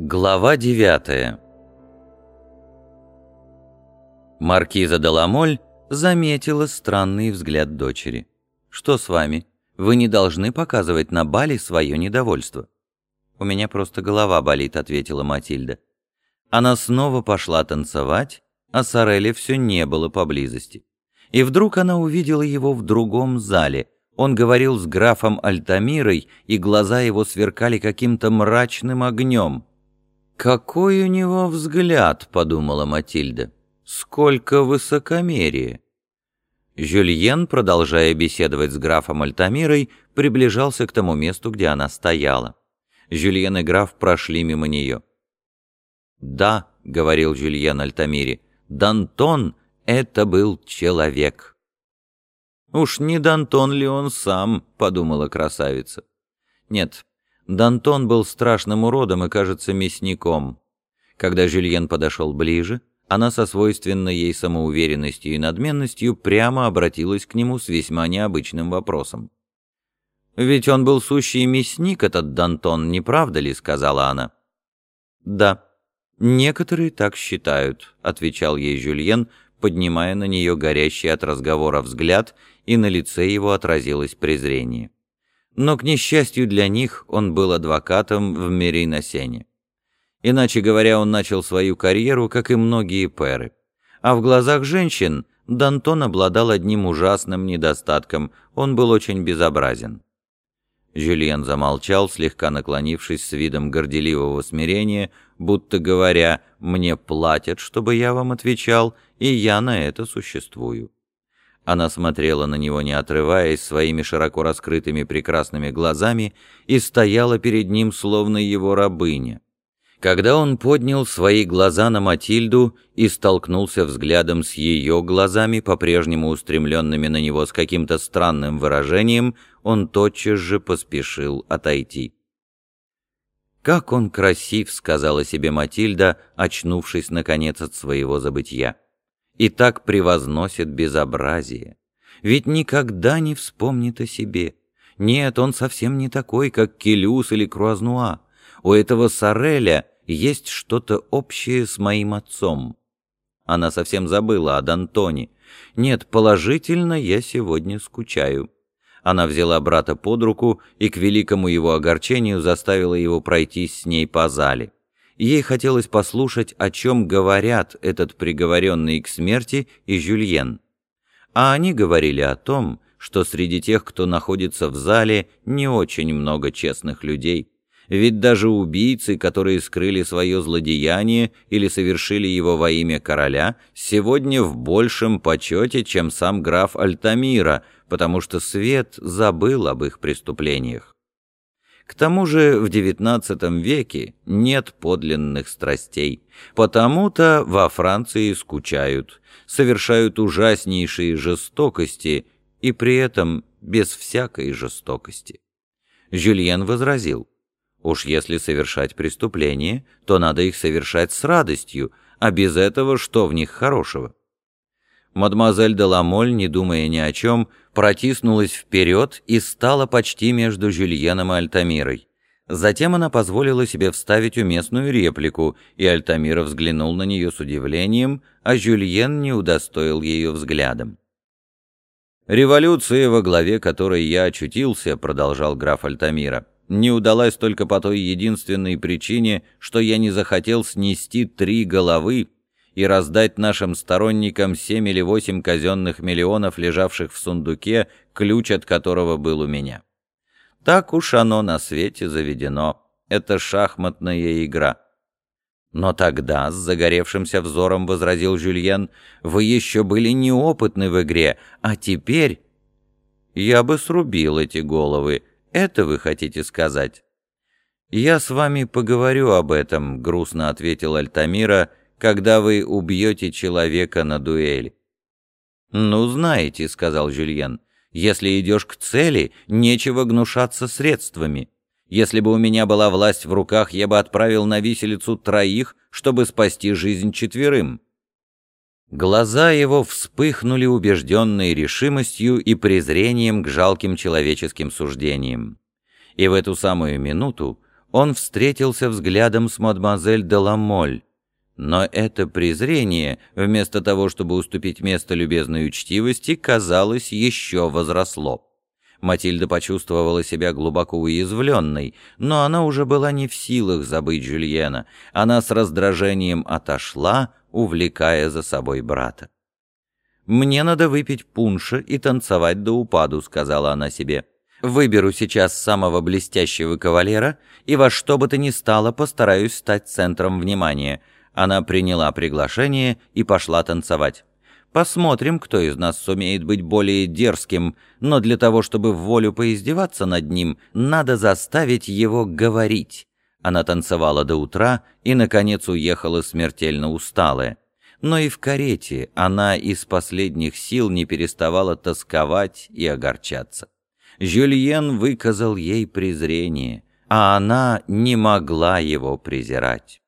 Глава девятая Маркиза Деламоль заметила странный взгляд дочери. «Что с вами? Вы не должны показывать на бале свое недовольство». «У меня просто голова болит», — ответила Матильда. Она снова пошла танцевать, а Сорели все не было поблизости. И вдруг она увидела его в другом зале. Он говорил с графом Альтамирой, и глаза его сверкали каким-то мрачным огнем. «Какой у него взгляд!» — подумала Матильда. «Сколько высокомерия!» Жюльен, продолжая беседовать с графом Альтамирой, приближался к тому месту, где она стояла. Жюльен и граф прошли мимо нее. «Да», — говорил Жюльен Альтамире, — «Дантон — это был человек». «Уж не Дантон ли он сам?» — подумала красавица. «Нет, Дантон был страшным уродом и, кажется, мясником. Когда Жюльен подошел ближе, она со свойственной ей самоуверенностью и надменностью прямо обратилась к нему с весьма необычным вопросом. «Ведь он был сущий мясник, этот Дантон, не правда ли?» — сказала она. «Да, некоторые так считают», — отвечал ей Жюльен, поднимая на нее горящий от разговора взгляд, и на лице его отразилось презрение но, к несчастью для них, он был адвокатом в Мериносене. Иначе говоря, он начал свою карьеру, как и многие пэры. А в глазах женщин Дантон обладал одним ужасным недостатком – он был очень безобразен. Жюльен замолчал, слегка наклонившись с видом горделивого смирения, будто говоря «мне платят, чтобы я вам отвечал, и я на это существую». Она смотрела на него, не отрываясь, своими широко раскрытыми прекрасными глазами и стояла перед ним, словно его рабыня. Когда он поднял свои глаза на Матильду и столкнулся взглядом с ее глазами, по-прежнему устремленными на него с каким-то странным выражением, он тотчас же поспешил отойти. «Как он красив!» — сказала себе Матильда, очнувшись, наконец, от своего забытья и так превозносит безобразие. Ведь никогда не вспомнит о себе. Нет, он совсем не такой, как Келюс или Круазнуа. У этого Сареля есть что-то общее с моим отцом. Она совсем забыла о Д'Антоне. Нет, положительно, я сегодня скучаю. Она взяла брата под руку и к великому его огорчению заставила его пройтись с ней по зале. Ей хотелось послушать, о чем говорят этот приговоренный к смерти и Жюльен. А они говорили о том, что среди тех, кто находится в зале, не очень много честных людей. Ведь даже убийцы, которые скрыли свое злодеяние или совершили его во имя короля, сегодня в большем почете, чем сам граф Альтамира, потому что свет забыл об их преступлениях. К тому же в XIX веке нет подлинных страстей, потому-то во Франции скучают, совершают ужаснейшие жестокости и при этом без всякой жестокости. Жюльен возразил, уж если совершать преступления, то надо их совершать с радостью, а без этого что в них хорошего? Мадемуазель де Ламоль, не думая ни о чем, протиснулась вперед и стала почти между Жюльеном и Альтамирой. Затем она позволила себе вставить уместную реплику, и Альтамира взглянул на нее с удивлением, а Жюльен не удостоил ее взглядом. «Революция, во главе которой я очутился», — продолжал граф Альтамира, «не удалась только по той единственной причине, что я не захотел снести три головы, и раздать нашим сторонникам семь или восемь казенных миллионов, лежавших в сундуке, ключ от которого был у меня. Так уж оно на свете заведено. Это шахматная игра. Но тогда, с загоревшимся взором возразил Жюльен, вы еще были неопытны в игре, а теперь... Я бы срубил эти головы. Это вы хотите сказать? «Я с вами поговорю об этом», — грустно ответил Альтамира, когда вы убьете человека на дуэль. «Ну, знаете», — сказал Жюльен, — «если идешь к цели, нечего гнушаться средствами. Если бы у меня была власть в руках, я бы отправил на виселицу троих, чтобы спасти жизнь четверым». Глаза его вспыхнули убежденной решимостью и презрением к жалким человеческим суждениям. И в эту самую минуту он встретился взглядом с мадемуазель де Ламоль. Но это презрение, вместо того, чтобы уступить место любезной учтивости, казалось, еще возросло. Матильда почувствовала себя глубоко уязвленной, но она уже была не в силах забыть Жюльена. Она с раздражением отошла, увлекая за собой брата. «Мне надо выпить пунша и танцевать до упаду», — сказала она себе. «Выберу сейчас самого блестящего кавалера и во что бы то ни стало постараюсь стать центром внимания». Она приняла приглашение и пошла танцевать. Посмотрим, кто из нас сумеет быть более дерзким, но для того, чтобы в волю поиздеваться над ним, надо заставить его говорить. Она танцевала до утра и, наконец, уехала смертельно усталая но и в карете она из последних сил не переставала тосковать и огорчаться. Жюльен выказал ей презрение, а она не могла его презирать.